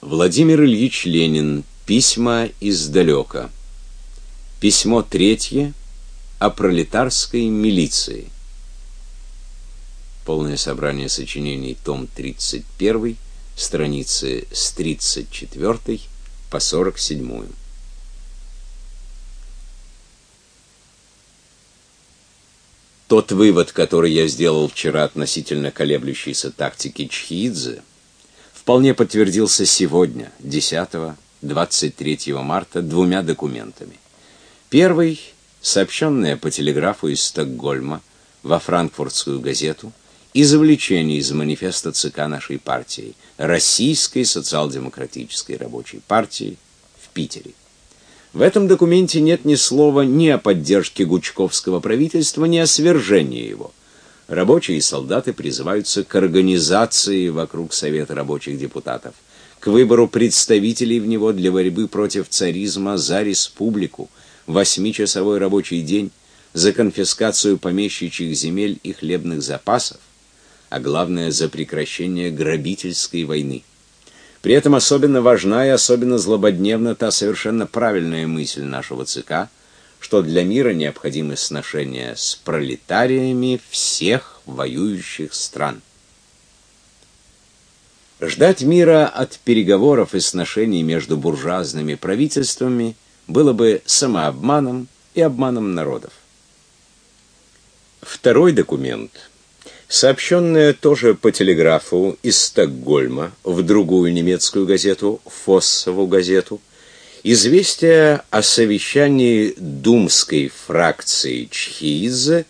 Владимир Ильич Ленин. Письма издалека. Письмо третье о пролетарской милиции. Полное собрание сочинений, том 31, страницы с 34 по 47. Тот вывод, который я сделал вчера относительно колеблющейся тактики Чхидзе, вполне подтвердился сегодня, 10-23 марта, двумя документами. Первый, сообщенный по телеграфу из Стокгольма во франкфуртскую газету, извлечение из манифеста ЦК нашей партии, Российской социал-демократической рабочей партии в Питере. В этом документе нет ни слова ни о поддержке Гучковского правительства, ни о свержении его. Рабочие и солдаты призываются к организации вокруг Совета рабочих депутатов, к выбору представителей в него для борьбы против царизма за республику, восьмичасовой рабочий день, за конфискацию помещичьих земель и хлебных запасов, а главное за прекращение грабительской войны. При этом особенно важна и особенно злободневна та совершенно правильная мысль нашего ЦК, что для мира необходимы сношения с пролетариями всех воюющих стран. Ждать мира от переговоров и сношений между буржуазными правительствами было бы самообманом и обманом народов. Второй документ сообщенное тоже по телеграфу из Стокгольма в другую немецкую газету, Фоссову газету, известие о совещании думской фракции Чхизе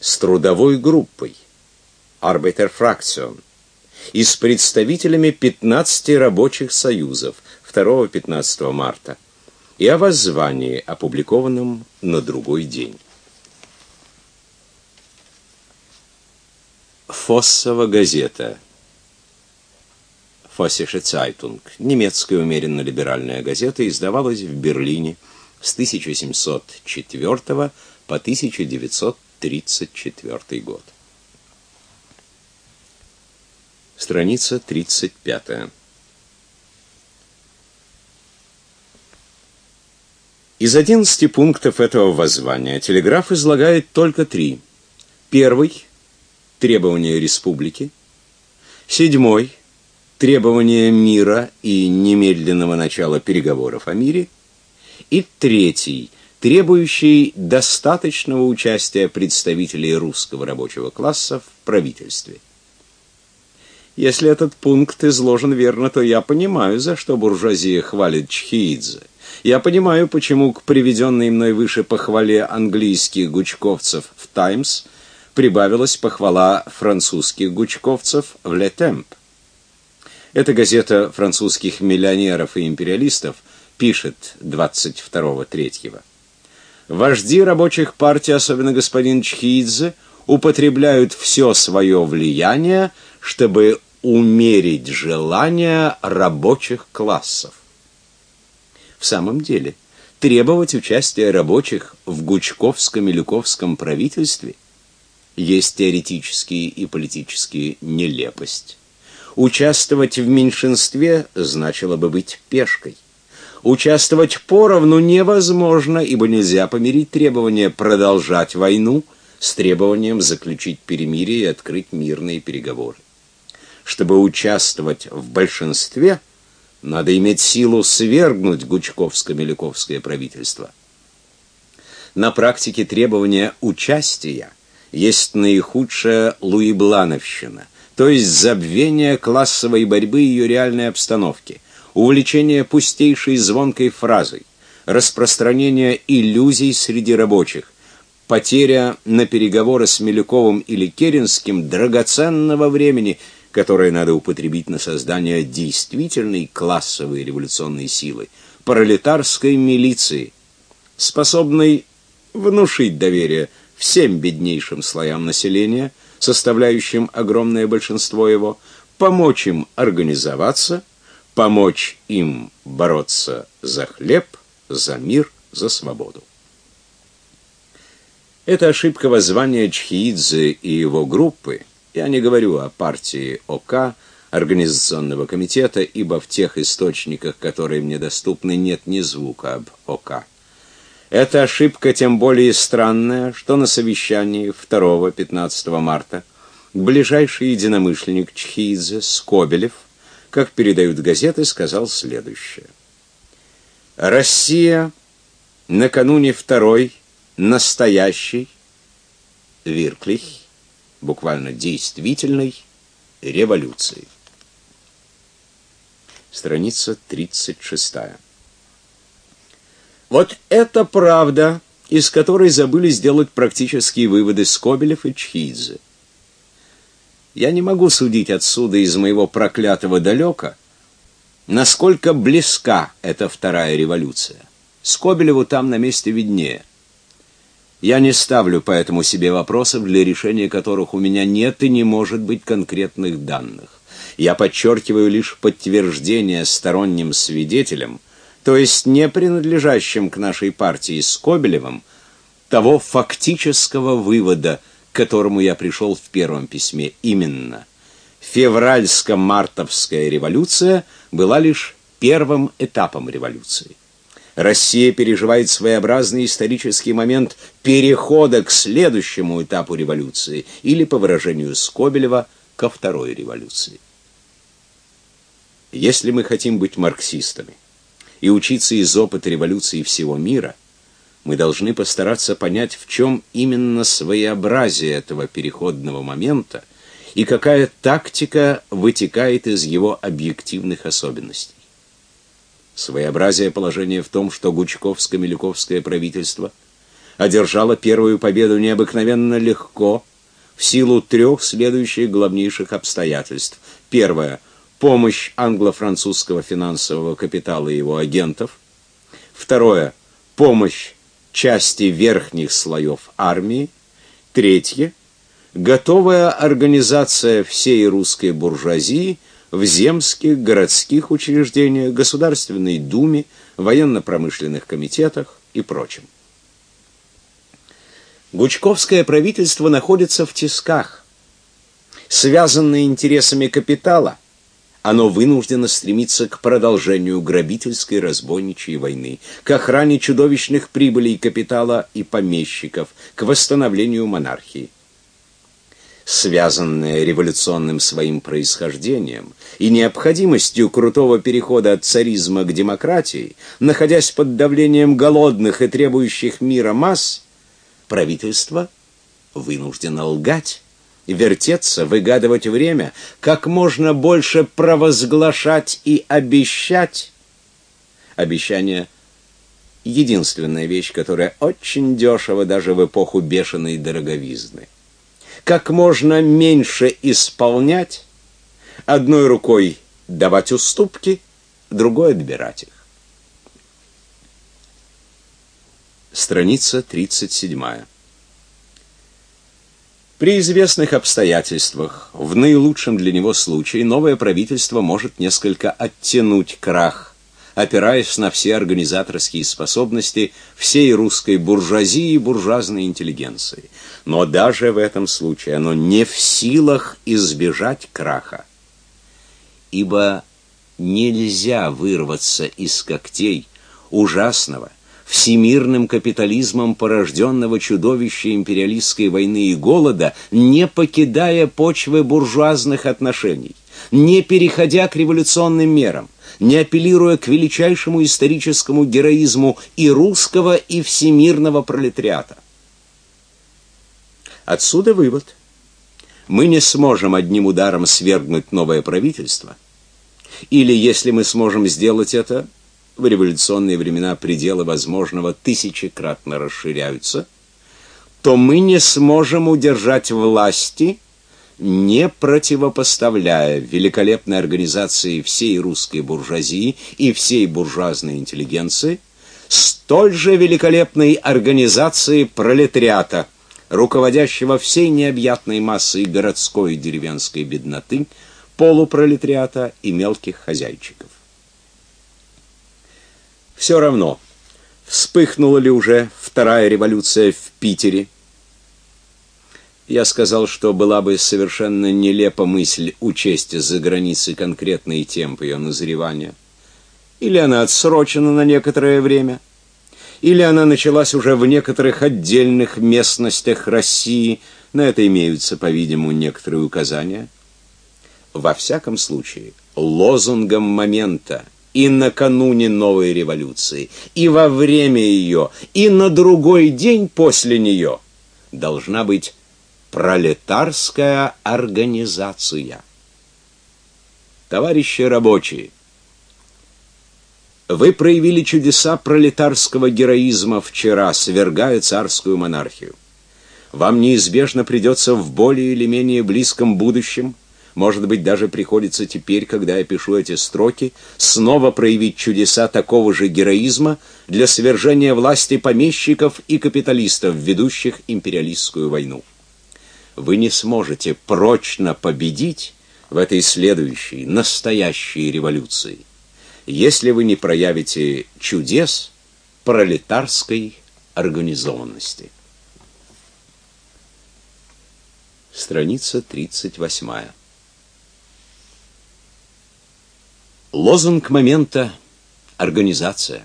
с трудовой группой Arbeiterfraktion и с представителями 15 рабочих союзов 2-15 марта и о воззвании, опубликованном на другой день. Фоссова газета. Фоссische Zeitung, немецкая умеренно-либеральная газета, издавалась в Берлине с 1704 по 1934 год. Страница 35. Из 11 пунктов этого воззвания телеграф излагает только три. Первый требования республики. Седьмой требования мира и немедленного начала переговоров о мире. И третий требующий достаточного участия представителей русского рабочего класса в правительстве. Если этот пункт изложен верно, то я понимаю, за что буржуазия хвалит Чхиидзе. Я понимаю, почему к приведенной мной выше похвале английских гучковцев в Times прибавилась похвала французских гучковцев в «Le Temps». Эта газета французских миллионеров и империалистов пишет 22-3. Вожди рабочих партий, особенно господин Чхидзе, употребляют все свое влияние, чтобы умерить желания рабочих классов. В самом деле, требовать участия рабочих в Гучковском-Милюковском правительстве есть теоретические и политические нелепость. Участвовать в меньшинстве значило бы быть пешкой. Участвовать поровну невозможно, ибо нельзя помирить требование продолжать войну с требованием заключить перемирие и открыть мирные переговоры. Чтобы участвовать в большинстве, надо иметь силу свергнуть Гучковско-Милюковское правительство. На практике требования участия – есть наихудшая луиблановщина, то есть забвение классовой борьбы и ее реальной обстановки, увлечение пустейшей звонкой фразой, распространение иллюзий среди рабочих, потеря на переговоры с Милюковым или Керенским драгоценного времени, которое надо употребить на создание действительной классовой революционной силы, пролетарской милиции, способной внушить доверие всем беднейшим слоям населения, составляющим огромное большинство его, помочь им организоваться, помочь им бороться за хлеб, за мир, за свободу. Это ошибка воззвания Чхиидзе и его группы, я не говорю о партии ОК, Организационного комитета, ибо в тех источниках, которые мне доступны, нет ни звука об ОК. Эта ошибка тем более странная, что на совещании 2-15 марта ближайший единомышленник Чхидзе Скобелев, как передают газеты, сказал следующее. Россия накануне второй настоящей Вирклих, буквально действительной революции. Страница 36. Вот это правда, из которой забыли сделать практические выводы Скобелев и Чхидзе. Я не могу судить отсюда из моего проклятого далека, насколько близка эта вторая революция. Скобелеву там на месте виднее. Я не ставлю поэтому себе вопросов, для решения которых у меня нет и не может быть конкретных данных. Я подчеркиваю лишь подтверждение сторонним свидетелям, то есть не принадлежащим к нашей партии Скобелевым, того фактического вывода, к которому я пришел в первом письме, именно февральско-мартовская революция была лишь первым этапом революции. Россия переживает своеобразный исторический момент перехода к следующему этапу революции или, по выражению Скобелева, ко второй революции. Если мы хотим быть марксистами и учиться из опыта революции всего мира, мы должны постараться понять, в чем именно своеобразие этого переходного момента и какая тактика вытекает из его объективных особенностей. Своеобразие положения в том, что Гучковско-Милюковское правительство одержало первую победу необыкновенно легко в силу трех следующих главнейших обстоятельств. Первое – помощь англо-французского финансового капитала и его агентов. Второе помощь части верхних слоев армии. Третье готовая организация всей русской буржуазии в земских, городских учреждениях, Государственной Думе, военно-промышленных комитетах и прочем. Гучковское правительство находится в тисках, связанное интересами капитала, оно вынуждено стремиться к продолжению грабительской разбойничьей войны, к охране чудовищных прибылей капитала и помещиков, к восстановлению монархии. Связанное революционным своим происхождением и необходимостью крутого перехода от царизма к демократии, находясь под давлением голодных и требующих мира масс, правительство вынуждено лгать вертеться, выгадывать время, как можно больше провозглашать и обещать. Обещание — единственная вещь, которая очень дешево даже в эпоху бешеной дороговизны. Как можно меньше исполнять, одной рукой давать уступки, другой отбирать их. Страница 37. При известных обстоятельствах, в наилучшем для него случае, новое правительство может несколько оттянуть крах, опираясь на все организаторские способности всей русской буржуазии и буржуазной интеллигенции. Но даже в этом случае оно не в силах избежать краха. Ибо нельзя вырваться из когтей ужасного, всемирным капитализмом порожденного чудовища империалистской войны и голода, не покидая почвы буржуазных отношений, не переходя к революционным мерам, не апеллируя к величайшему историческому героизму и русского, и всемирного пролетариата. Отсюда вывод. Мы не сможем одним ударом свергнуть новое правительство, или если мы сможем сделать это, в революционные времена пределы возможного тысячекратно расширяются, то мы не сможем удержать власти, не противопоставляя великолепной организации всей русской буржуазии и всей буржуазной интеллигенции столь же великолепной организации пролетариата, руководящего всей необъятной массой городской и деревенской бедноты, полупролетариата и мелких хозяйчиков. Все равно, вспыхнула ли уже вторая революция в Питере. Я сказал, что была бы совершенно нелепа мысль учесть за границей конкретный темп ее назревания. Или она отсрочена на некоторое время, или она началась уже в некоторых отдельных местностях России, на это имеются, по-видимому, некоторые указания. Во всяком случае, лозунгом момента и накануне новой революции, и во время ее, и на другой день после нее должна быть пролетарская организация. Товарищи рабочие, вы проявили чудеса пролетарского героизма вчера, свергая царскую монархию. Вам неизбежно придется в более или менее близком будущем может быть, даже приходится теперь, когда я пишу эти строки, снова проявить чудеса такого же героизма для свержения власти помещиков и капиталистов, ведущих империалистскую войну. Вы не сможете прочно победить в этой следующей, настоящей революции, если вы не проявите чудес пролетарской организованности. Страница 38. Лозунг момента организация.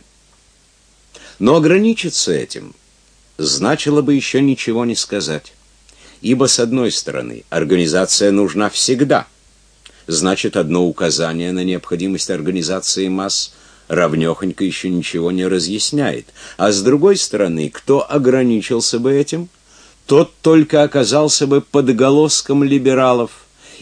Но ограничиться этим значило бы еще ничего не сказать. Ибо с одной стороны, организация нужна всегда. Значит, одно указание на необходимость организации масс равнёхонько еще ничего не разъясняет. А с другой стороны, кто ограничился бы этим, тот только оказался бы под голоском либералов,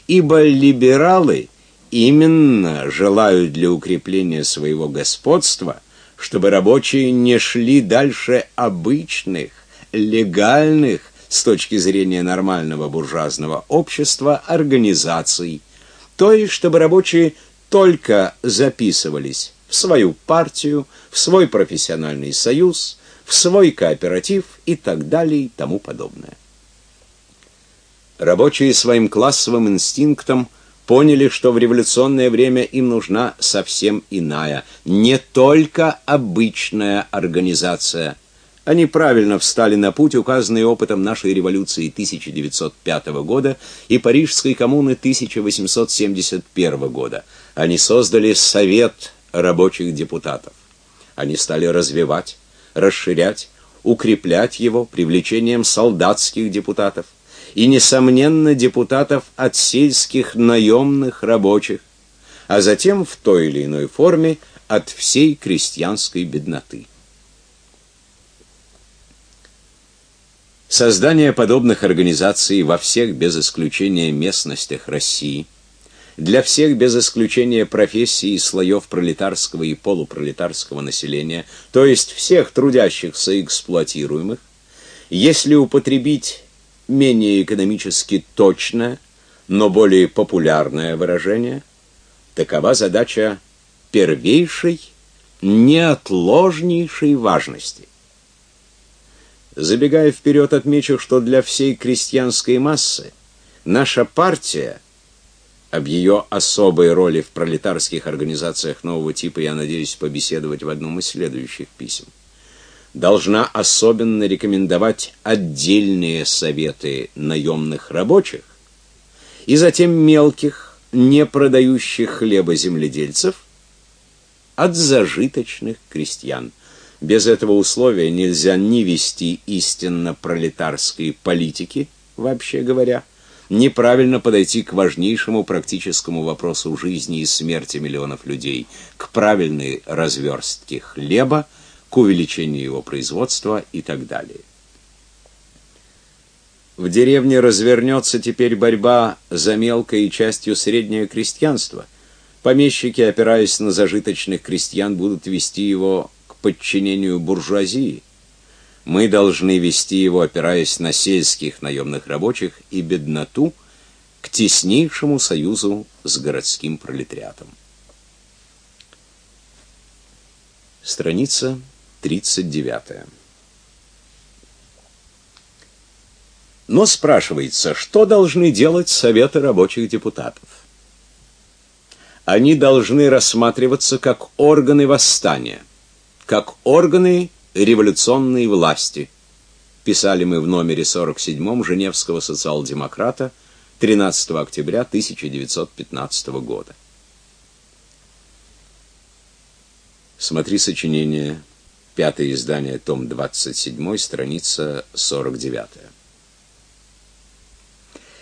ибо либералы именно желают для укрепления своего господства, чтобы рабочие не шли дальше обычных, легальных с точки зрения нормального буржуазного общества организаций, то есть чтобы рабочие только записывались в свою партию, в свой профессиональный союз, в свой кооператив и так далее и тому подобное. Рабочие своим классовым инстинктом – поняли, что в революционное время им нужна совсем иная, не только обычная организация. Они правильно встали на путь, указанный опытом нашей революции 1905 года и Парижской коммуны 1871 года. Они создали Совет рабочих депутатов. Они стали развивать, расширять, укреплять его привлечением солдатских депутатов и, несомненно, депутатов от сельских наемных рабочих, а затем в той или иной форме от всей крестьянской бедноты. Создание подобных организаций во всех без исключения местностях России для всех без исключения профессий и слоев пролетарского и полупролетарского населения, то есть всех трудящихся и эксплуатируемых, если употребить менее экономически точное, но более популярное выражение, такова задача первейшей, неотложнейшей важности. Забегая вперед, отмечу, что для всей крестьянской массы наша партия об ее особой роли в пролетарских организациях нового типа я надеюсь побеседовать в одном из следующих писем должна особенно рекомендовать отдельные советы наемных рабочих и затем мелких, не продающих хлеба земледельцев от зажиточных крестьян. Без этого условия нельзя ни вести истинно пролетарской политики, вообще говоря, неправильно подойти к важнейшему практическому вопросу жизни и смерти миллионов людей, к правильной разверстке хлеба, к увеличению его производства и так далее. В деревне развернется теперь борьба за мелкое и частью среднее крестьянство. Помещики, опираясь на зажиточных крестьян, будут вести его к подчинению буржуазии. Мы должны вести его, опираясь на сельских наемных рабочих и бедноту, к теснейшему союзу с городским пролетариатом. Страница 39. Но спрашивается, что должны делать советы рабочих депутатов? Они должны рассматриваться как органы восстания, как органы революционной власти. писали мы в номере 47 Женевского социал-демократа 13 октября 1915 года. Смотри сочинение, пятое издание, том 27, страница 49.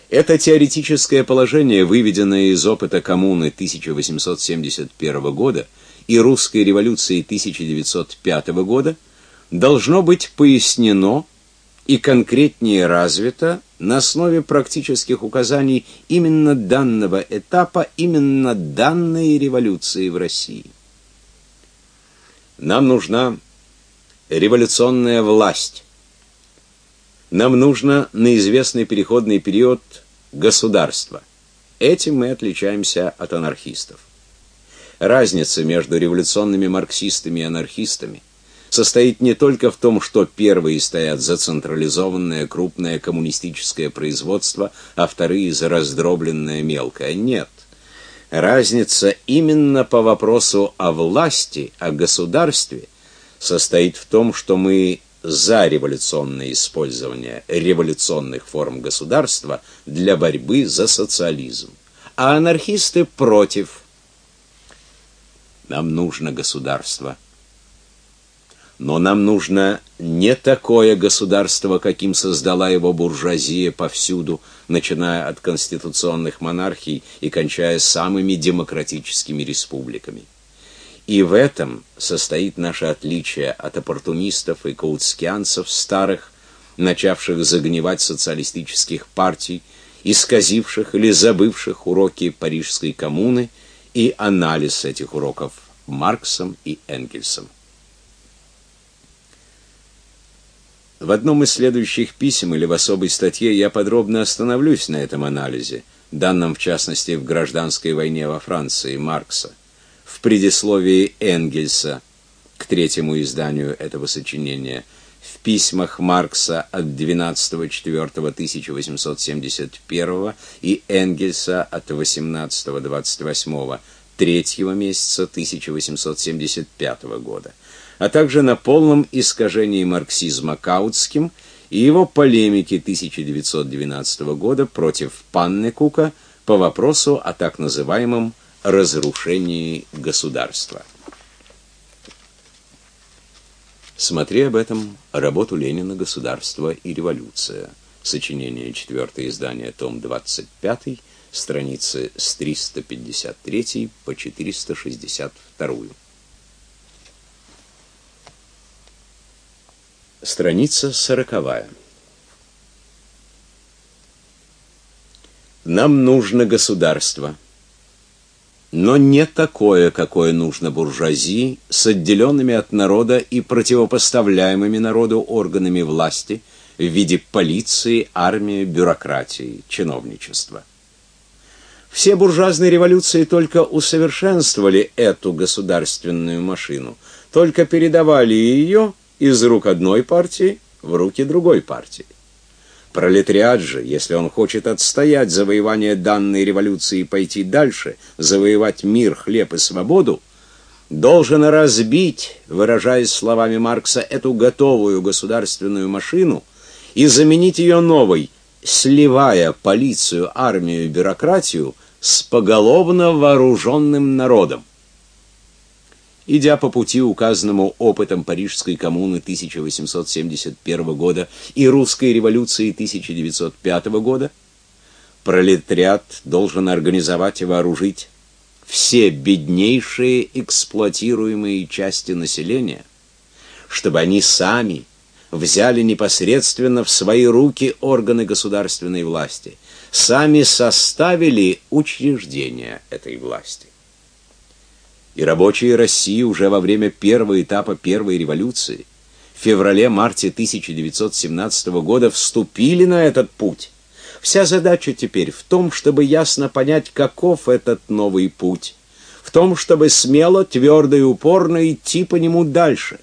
Это теоретическое положение, выведенное из опыта коммуны 1871 года и русской революции 1905 года, должно быть пояснено и конкретнее развито на основе практических указаний именно данного этапа, именно данной революции в России. Нам нужна революционная власть. Нам нужно на известный переходный период государство. Этим мы отличаемся от анархистов. Разница между революционными марксистами и анархистами состоит не только в том, что первые стоят за централизованное крупное коммунистическое производство, а вторые за раздробленное мелкое. Нет. Разница именно по вопросу о власти, о государстве состоит в том, что мы за революционное использование революционных форм государства для борьбы за социализм, а анархисты против. Нам нужно государство. Но нам нужно не такое государство, каким создала его буржуазия повсюду, начиная от конституционных монархий и кончая самыми демократическими республиками. И в этом состоит наше отличие от оппортунистов и каутскианцев старых, начавших загнивать социалистических партий, исказивших или забывших уроки Парижской коммуны и анализ этих уроков Марксом и Энгельсом. В одном из следующих писем или в особой статье я подробно остановлюсь на этом анализе, данном в частности в гражданской войне во Франции Маркса, в предисловии Энгельса к третьему изданию этого сочинения, в письмах Маркса от 12.04.1871 и Энгельса от 18.28 третьего месяца 1875 года а также на полном искажении марксизма Каутским и его полемики 1912 года против Паннекука по вопросу о так называемом разрушении государства. Смотри об этом работу Ленина «Государство и революция». Сочинение, четвертое издание, том 25, страницы с 353 по 462. Страница сороковая. Нам нужно государство, но не такое, какое нужно буржуазии, с отделенными от народа и противопоставляемыми народу органами власти в виде полиции, армии, бюрократии, чиновничества. Все буржуазные революции только усовершенствовали эту государственную машину, только передавали ее из рук одной партии в руки другой партии. Пролетариат же, если он хочет отстоять завоевание данной революции и пойти дальше, завоевать мир, хлеб и свободу, должен разбить, выражаясь словами Маркса, эту готовую государственную машину и заменить ее новой, сливая полицию, армию и бюрократию с поголовно вооруженным народом. Идя по пути, указанному опытом Парижской коммуны 1871 года и русской революции 1905 года, пролетариат должен организовать и вооружить все беднейшие эксплуатируемые части населения, чтобы они сами взяли непосредственно в свои руки органы государственной власти, сами составили учреждения этой власти и рабочие России уже во время первого этапа первой революции в феврале-марте 1917 года вступили на этот путь. Вся задача теперь в том, чтобы ясно понять, каков этот новый путь, в том, чтобы смело, твердо и упорно идти по нему дальше.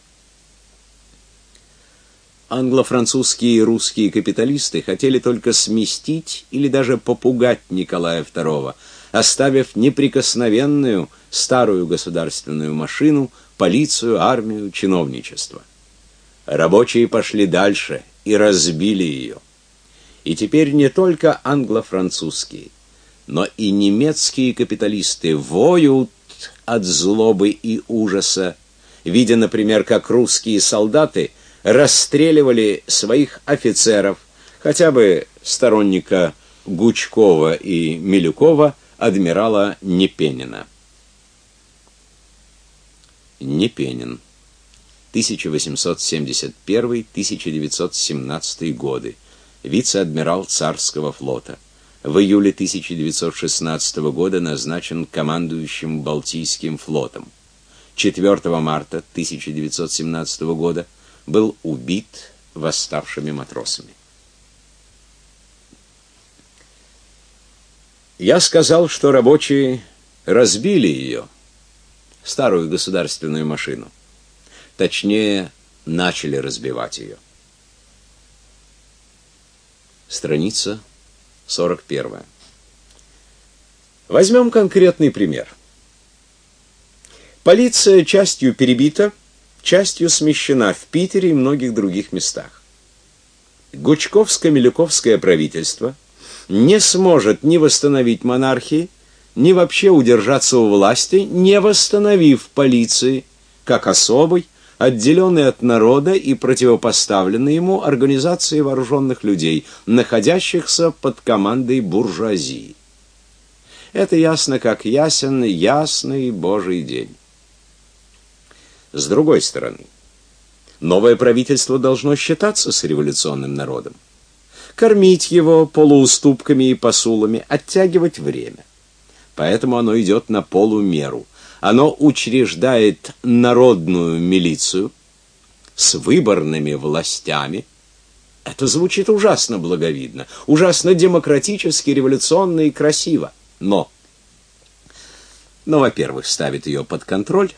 Англо-французские и русские капиталисты хотели только сместить или даже попугать Николая II – оставив неприкосновенную старую государственную машину, полицию, армию, чиновничество. Рабочие пошли дальше и разбили ее. И теперь не только англо-французские, но и немецкие капиталисты воют от злобы и ужаса, видя, например, как русские солдаты расстреливали своих офицеров, хотя бы сторонника Гучкова и Милюкова, адмирала Непенина. Непенин 1871-1917 годы, вице-адмирал царского флота. В июле 1916 года назначен командующим Балтийским флотом. 4 марта 1917 года был убит восставшими матросами. Я сказал, что рабочие разбили ее, старую государственную машину. Точнее, начали разбивать ее. Страница 41. Возьмем конкретный пример. Полиция частью перебита, частью смещена в Питере и многих других местах. Гучковско-Милюковское правительство не сможет ни восстановить монархии, ни вообще удержаться у власти, не восстановив полиции как особой, отделенной от народа и противопоставленной ему организации вооруженных людей, находящихся под командой буржуазии. Это ясно как ясен ясный Божий день. С другой стороны, новое правительство должно считаться с революционным народом, кормить его полууступками и посулами, оттягивать время. Поэтому оно идет на полумеру оно учреждает народную милицию с выборными властями. Это звучит ужасно благовидно, ужасно демократически, революционно и красиво. Но но, во-первых, ставит ее под контроль,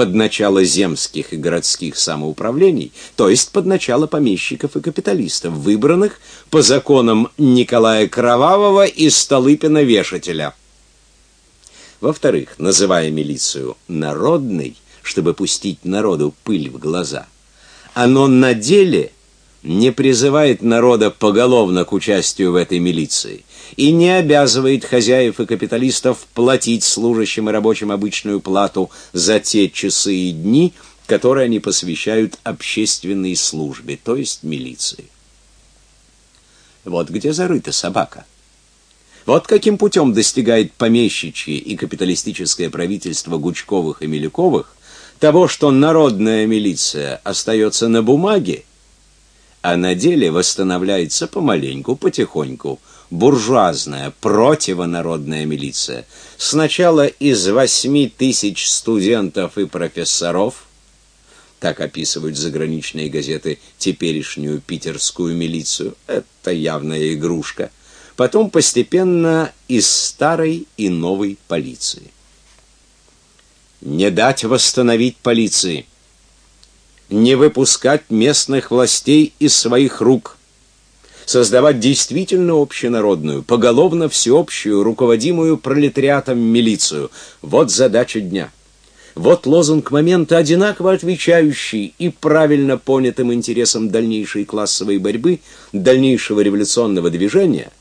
под начало земских и городских самоуправлений, то есть под начало помещиков и капиталистов, выбранных по законам Николая Кровавого и Столыпина-Вешателя. Во-вторых, называя милицию народной, чтобы пустить народу пыль в глаза, оно на деле не призывает народа поголовно к участию в этой милиции и не обязывает хозяев и капиталистов платить служащим и рабочим обычную плату за те часы и дни, которые они посвящают общественной службе, то есть милиции. Вот где зарыта собака. Вот каким путем достигает помещичье и капиталистическое правительство Гучковых и Милюковых того, что народная милиция остается на бумаге, а на деле восстанавливается помаленьку, потихоньку буржуазная противонародная милиция. Сначала из восьми тысяч студентов и профессоров, так описывают заграничные газеты теперешнюю питерскую милицию, это явная игрушка – потом постепенно из старой и новой полиции. Не дать восстановить полиции, не выпускать местных властей из своих рук, создавать действительно общенародную, поголовно всеобщую, руководимую пролетариатом милицию. Вот задача дня. Вот лозунг момента, одинаково отвечающий и правильно понятым интересам дальнейшей классовой борьбы, дальнейшего революционного движения –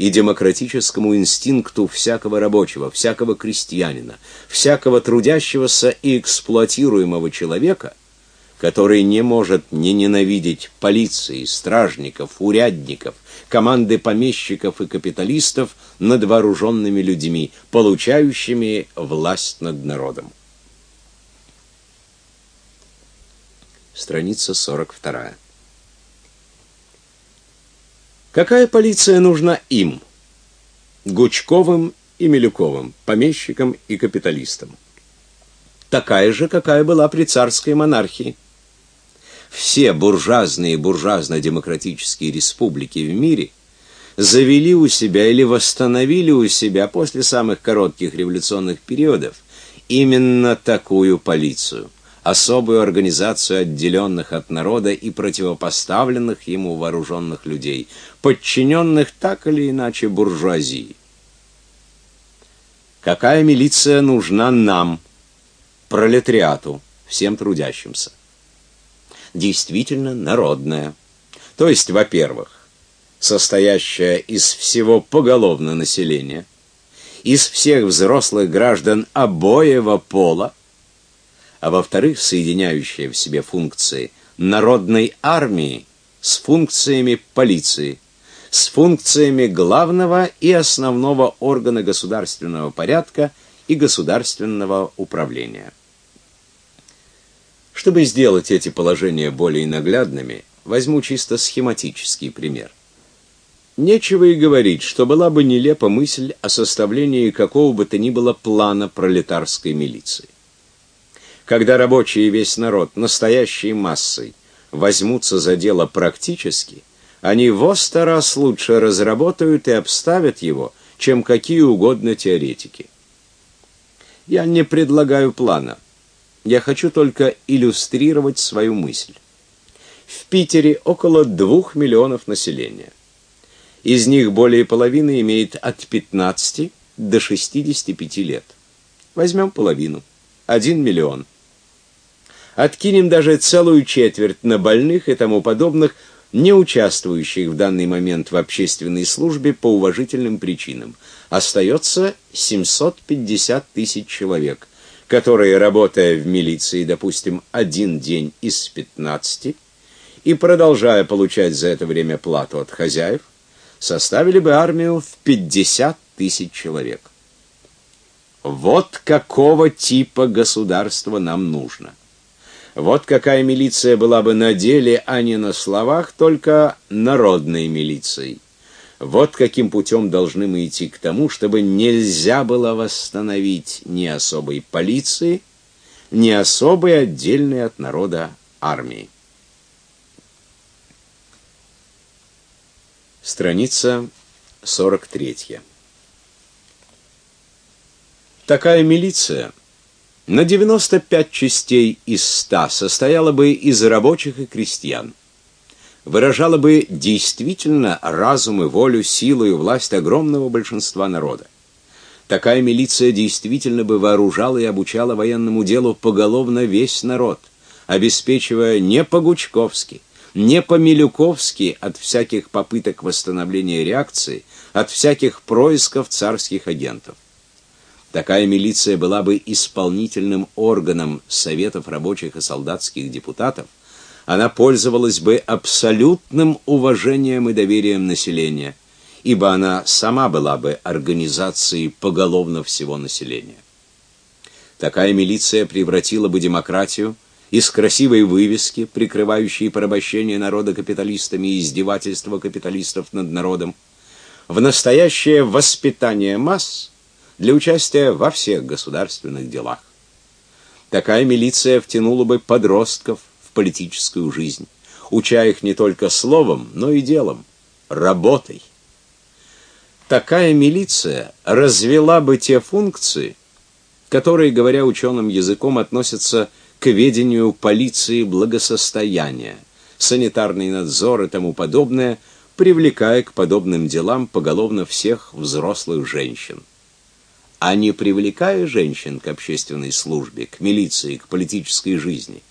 и демократическому инстинкту всякого рабочего, всякого крестьянина, всякого трудящегося и эксплуатируемого человека, который не может не ненавидеть полиции, стражников, урядников, команды помещиков и капиталистов над вооруженными людьми, получающими власть над народом. Страница 42. Какая полиция нужна им? Гучковым и Милюковым, помещикам и капиталистам. Такая же, какая была при царской монархии. Все буржуазные и буржуазно-демократические республики в мире завели у себя или восстановили у себя после самых коротких революционных периодов именно такую полицию – особую организацию отделенных от народа и противопоставленных ему вооруженных людей, подчиненных так или иначе буржуазии. Какая милиция нужна нам, пролетариату, всем трудящимся? Действительно народная. То есть, во-первых, состоящая из всего поголовно населения, из всех взрослых граждан обоего пола, а во-вторых, соединяющая в себе функции народной армии с функциями полиции, с функциями главного и основного органа государственного порядка и государственного управления. Чтобы сделать эти положения более наглядными, возьму чисто схематический пример. Нечего и говорить, что была бы нелепа мысль о составлении какого бы то ни было плана пролетарской милиции. Когда рабочие и весь народ настоящей массой возьмутся за дело практически, они во сто раз лучше разработают и обставят его, чем какие угодно теоретики. Я не предлагаю плана. Я хочу только иллюстрировать свою мысль. В Питере около двух миллионов населения. Из них более половины имеет от 15 до 65 лет. Возьмем половину. 1 миллион. Откинем даже целую четверть на больных и тому подобных, не участвующих в данный момент в общественной службе по уважительным причинам. Остается 750 тысяч человек, которые, работая в милиции, допустим, один день из 15 и продолжая получать за это время плату от хозяев, составили бы армию в 50 тысяч человек. Вот какого типа государства нам нужно. Вот какая милиция была бы на деле, а не на словах, только народной милицией. Вот каким путем должны мы идти к тому, чтобы нельзя было восстановить ни особой полиции, ни особой отдельной от народа армии. Страница 43. Такая милиция на 95 частей из 100 состояла бы из рабочих и крестьян. Выражала бы действительно разум и волю, силу и власть огромного большинства народа. Такая милиция действительно бы вооружала и обучала военному делу поголовно весь народ, обеспечивая не по-гучковски, не по-милюковски от всяких попыток восстановления реакции, от всяких происков царских агентов. Такая милиция была бы исполнительным органом советов рабочих и солдатских депутатов, она пользовалась бы абсолютным уважением и доверием населения, ибо она сама была бы организацией поголовно всего населения. Такая милиция превратила бы демократию из красивой вывески, прикрывающей порабощение народа капиталистами и издевательство капиталистов над народом, в настоящее воспитание масс для участия во всех государственных делах. Такая милиция втянула бы подростков в политическую жизнь, уча их не только словом, но и делом, работой. Такая милиция развела бы те функции, которые, говоря ученым языком, относятся к ведению полиции благосостояния, санитарный надзор и тому подобное, привлекая к подобным делам поголовно всех взрослых женщин а не привлекая женщин к общественной службе, к милиции, к политической жизни,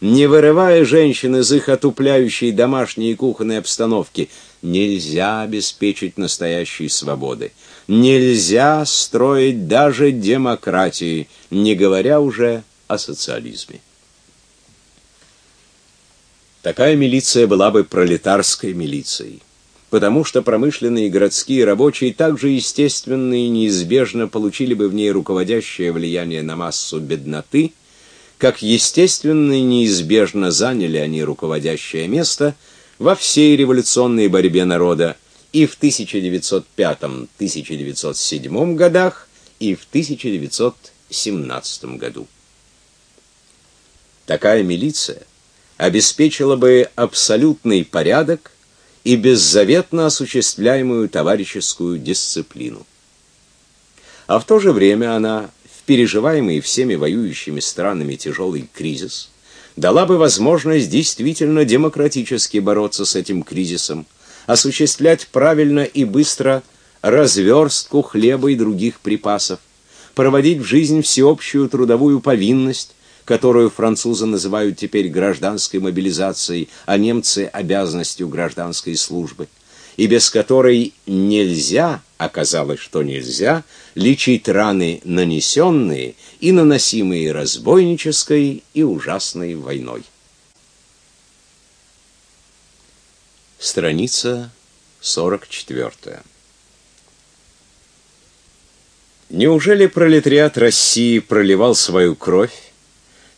не вырывая женщин из их отупляющей домашней и кухонной обстановки, нельзя обеспечить настоящей свободы. Нельзя строить даже демократии, не говоря уже о социализме. Такая милиция была бы пролетарской милицией потому что промышленные и городские рабочие также естественно и неизбежно получили бы в ней руководящее влияние на массу бедноты, как естественно и неизбежно заняли они руководящее место во всей революционной борьбе народа и в 1905-1907 годах, и в 1917 году. Такая милиция обеспечила бы абсолютный порядок и беззаветно осуществляемую товарищескую дисциплину. А в то же время она переживаемый всеми воюющими странами тяжелый кризис дала бы возможность действительно демократически бороться с этим кризисом, осуществлять правильно и быстро разверстку хлеба и других припасов, проводить в жизнь всеобщую трудовую повинность, которую французы называют теперь гражданской мобилизацией, а немцы обязанностью гражданской службы, и без которой нельзя, оказалось, что нельзя, лечить раны, нанесенные и наносимые разбойнической и ужасной войной. Страница 44. Неужели пролетариат России проливал свою кровь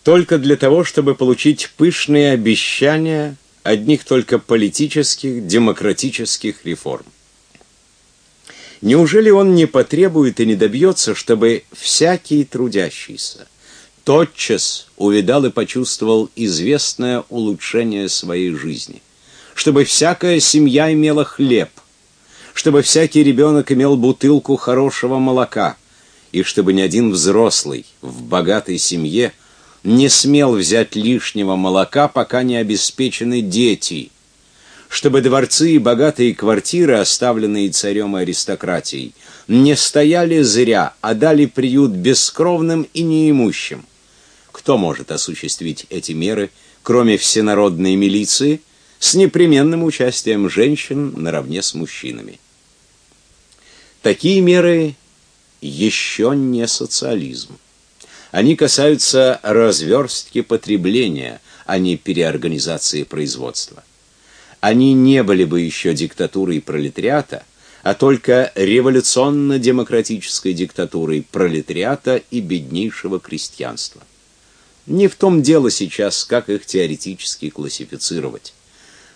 только для того, чтобы получить пышные обещания одних только политических, демократических реформ? Неужели он не потребует и не добьется, чтобы всякий трудящийся тотчас увидал и почувствовал известное улучшение своей жизни? Чтобы всякая семья имела хлеб, чтобы всякий ребенок имел бутылку хорошего молока, и чтобы ни один взрослый в богатой семье не смел взять лишнего молока, пока не обеспечены дети, чтобы дворцы и богатые квартиры, оставленные царем и аристократией, не стояли зря, а дали приют бескровным и неимущим. Кто может осуществить эти меры, кроме всенародной милиции, с непременным участием женщин наравне с мужчинами? Такие меры еще не социализм. Они касаются разверстки потребления, а не переорганизации производства. Они не были бы еще диктатурой пролетариата, а только революционно-демократической диктатурой пролетариата и беднейшего крестьянства. Не в том дело сейчас, как их теоретически классифицировать.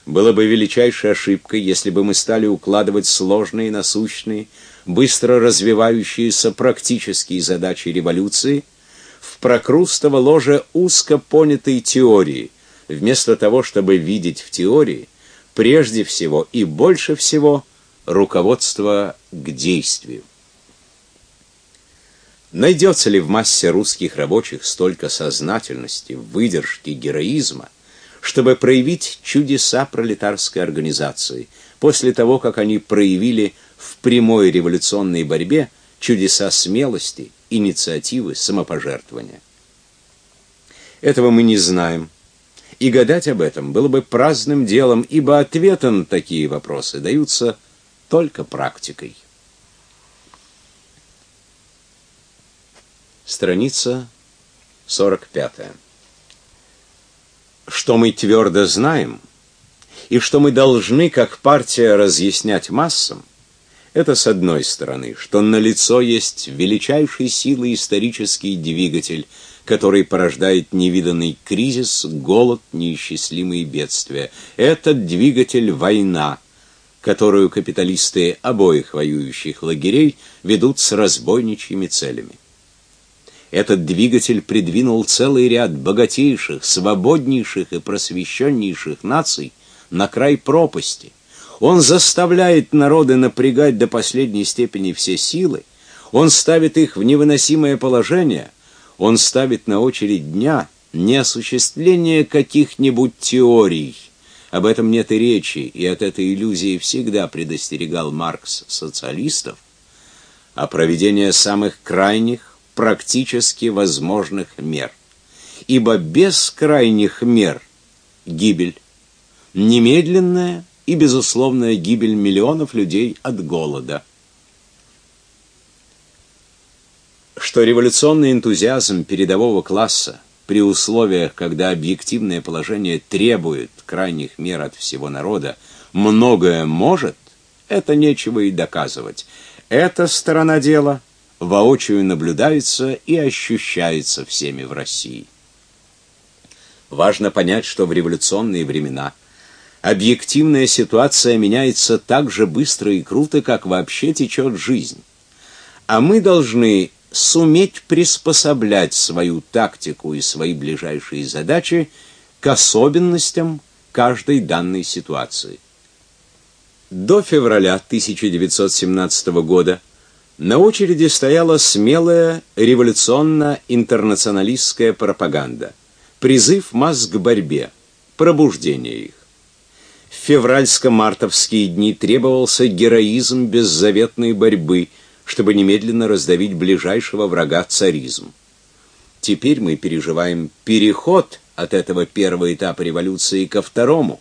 Было бы величайшей ошибкой, если бы мы стали укладывать сложные, насущные, быстро развивающиеся практические задачи революции в прокрустово ложе узко понятой теории, вместо того, чтобы видеть в теории прежде всего и больше всего руководство к действию. Найдется ли в массе русских рабочих столько сознательности, выдержки, героизма, чтобы проявить чудеса пролетарской организации после того, как они проявили в прямой революционной борьбе чудеса смелости, инициативы, самопожертвования. Этого мы не знаем, и гадать об этом было бы праздным делом, ибо ответы на такие вопросы даются только практикой. Страница 45. Что мы твердо знаем, и что мы должны, как партия, разъяснять массам, это с одной стороны, что на лицо есть величайшей силы исторический двигатель, который порождает невиданный кризис, голод, неисчислимые бедствия. Этот двигатель война, которую капиталисты обоих воюющих лагерей ведут с разбойничьими целями. Этот двигатель придвинул целый ряд богатейших, свободнейших и просвещеннейших наций на край пропасти – он заставляет народы напрягать до последней степени все силы, он ставит их в невыносимое положение, он ставит на очередь дня не осуществление каких-нибудь теорий. Об этом нет и речи, и от этой иллюзии всегда предостерегал Маркс социалистов, а проведение самых крайних, практически возможных мер. Ибо без крайних мер гибель немедленная и безусловная гибель миллионов людей от голода. Что революционный энтузиазм передового класса при условиях, когда объективное положение требует крайних мер от всего народа, многое может, это нечего и доказывать. Эта сторона дела воочию наблюдается и ощущается всеми в России. Важно понять, что в революционные времена – объективная ситуация меняется так же быстро и круто, как вообще течет жизнь. А мы должны суметь приспособлять свою тактику и свои ближайшие задачи к особенностям каждой данной ситуации. До февраля 1917 года на очереди стояла смелая революционно-интернационалистская пропаганда, призыв масс к борьбе, пробуждение их. В февральско-мартовские дни требовался героизм беззаветной борьбы, чтобы немедленно раздавить ближайшего врага царизм. Теперь мы переживаем переход от этого первого этапа революции ко второму,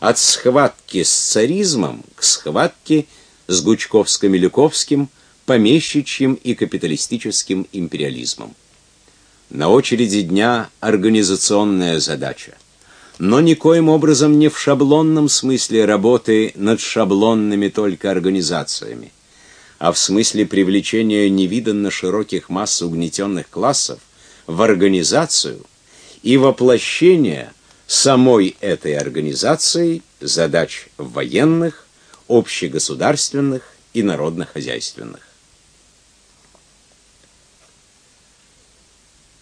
от схватки с царизмом к схватке с Гучковско-Милюковским, помещичьим и капиталистическим империализмом. На очереди дня организационная задача, но никоим образом не в шаблонном смысле работы над шаблонными только организациями, а в смысле привлечения невиданно широких масс угнетенных классов в организацию и воплощения самой этой организации задач военных, общегосударственных и народно-хозяйственных.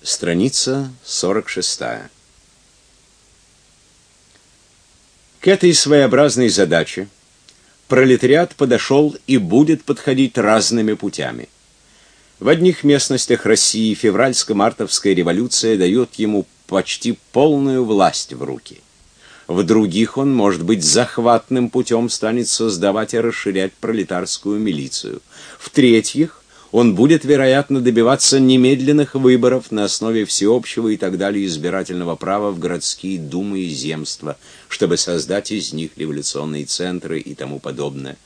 Страница 46. К этой своеобразной задаче пролетариат подошел и будет подходить разными путями. В одних местностях России февральско-мартовская революция дает ему почти полную власть в руки. В других он, может быть, захватным путем станет создавать и расширять пролетарскую милицию. В третьих он будет, вероятно, добиваться немедленных выборов на основе всеобщего и так далее избирательного права в городские думы и земства, чтобы создать из них революционные центры и тому подобное.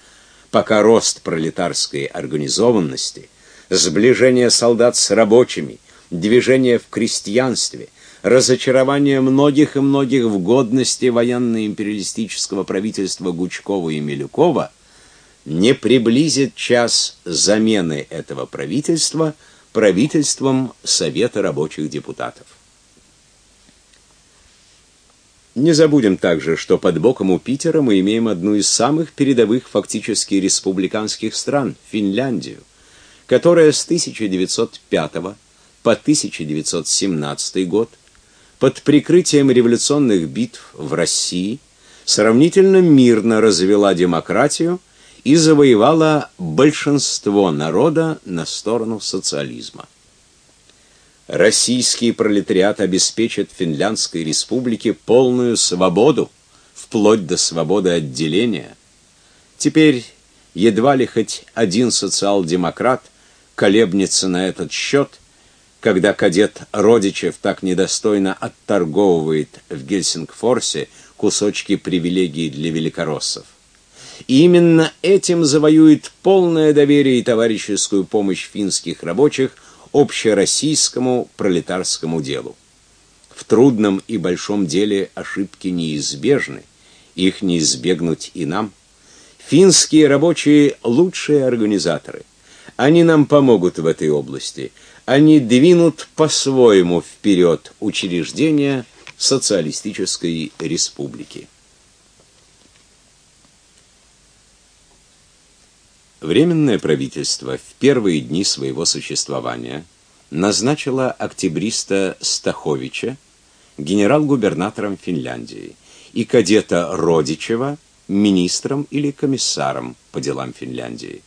Пока рост пролетарской организованности, сближение солдат с рабочими, движение в крестьянстве, разочарование многих и многих в годности военно-империалистического правительства Гучкова и Милюкова – не приблизит час замены этого правительства правительством Совета рабочих депутатов. Не забудем также, что под боком у Питера мы имеем одну из самых передовых фактически республиканских стран Финляндию, которая с 1905 по 1917 год под прикрытием революционных битв в России сравнительно мирно развела демократию и завоевала большинство народа на сторону социализма. Российский пролетариат обеспечит Финляндской республике полную свободу, вплоть до свободы отделения. Теперь едва ли хоть один социал-демократ колеблется на этот счет, когда кадет Родичев так недостойно отторговывает в Гельсингфорсе кусочки привилегий для великороссов. И именно этим завоюет полное доверие и товарищескую помощь финских рабочих общероссийскому пролетарскому делу. В трудном и большом деле ошибки неизбежны, их не избегнуть и нам. Финские рабочие лучшие организаторы. Они нам помогут в этой области. Они двинут по-своему вперед учреждения социалистической республики. Временное правительство в первые дни своего существования назначило октябриста Стаховича генерал-губернатором Финляндии и кадета Родичева министром или комиссаром по делам Финляндии.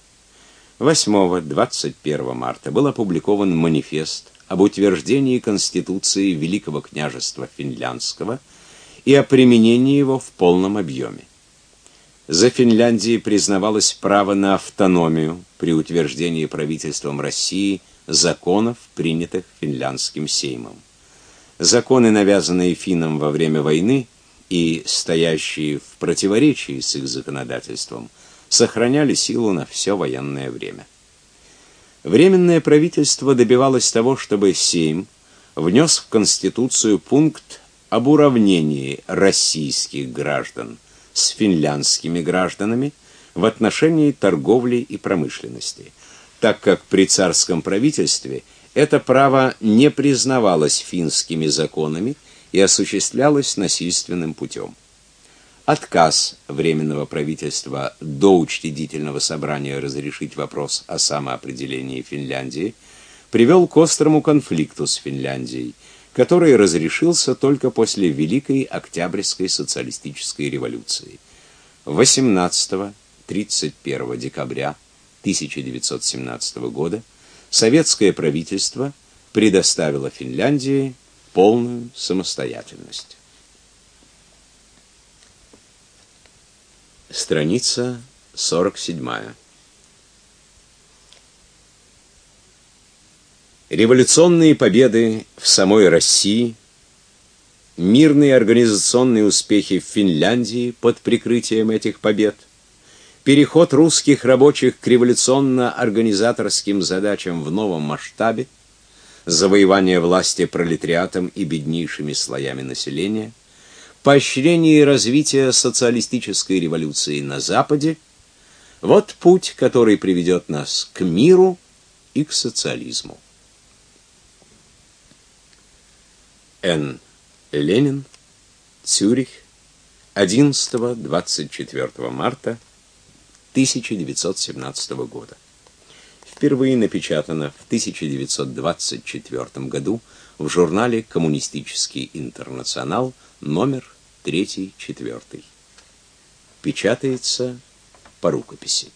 8-21 марта был опубликован манифест об утверждении Конституции Великого княжества Финляндского и о применении его в полном объеме за Финляндией признавалось право на автономию при утверждении правительством России законов, принятых финляндским сеймом. Законы, навязанные финнам во время войны и стоящие в противоречии с их законодательством, сохраняли силу на все военное время. Временное правительство добивалось того, чтобы Сейм внес в Конституцию пункт об уравнении российских граждан с финляндскими гражданами в отношении торговли и промышленности, так как при царском правительстве это право не признавалось финскими законами и осуществлялось насильственным путем. Отказ временного правительства до учредительного собрания разрешить вопрос о самоопределении Финляндии привел к острому конфликту с Финляндией, который разрешился только после Великой Октябрьской социалистической революции. 18-31 декабря 1917 года советское правительство предоставило Финляндии полную самостоятельность. Страница 47. Революционные победы в самой России, мирные организационные успехи в Финляндии под прикрытием этих побед, переход русских рабочих к революционно-организаторским задачам в новом масштабе, завоевание власти пролетариатом и беднейшими слоями населения, поощрение и развитие социалистической революции на Западе – вот путь, который приведет нас к миру и к социализму. Н. Ленин, Цюрих, 11-24 марта 1917 года. Впервые напечатано в 1924 году в журнале Коммунистический интернационал номер 3-4. Печатается по рукописи.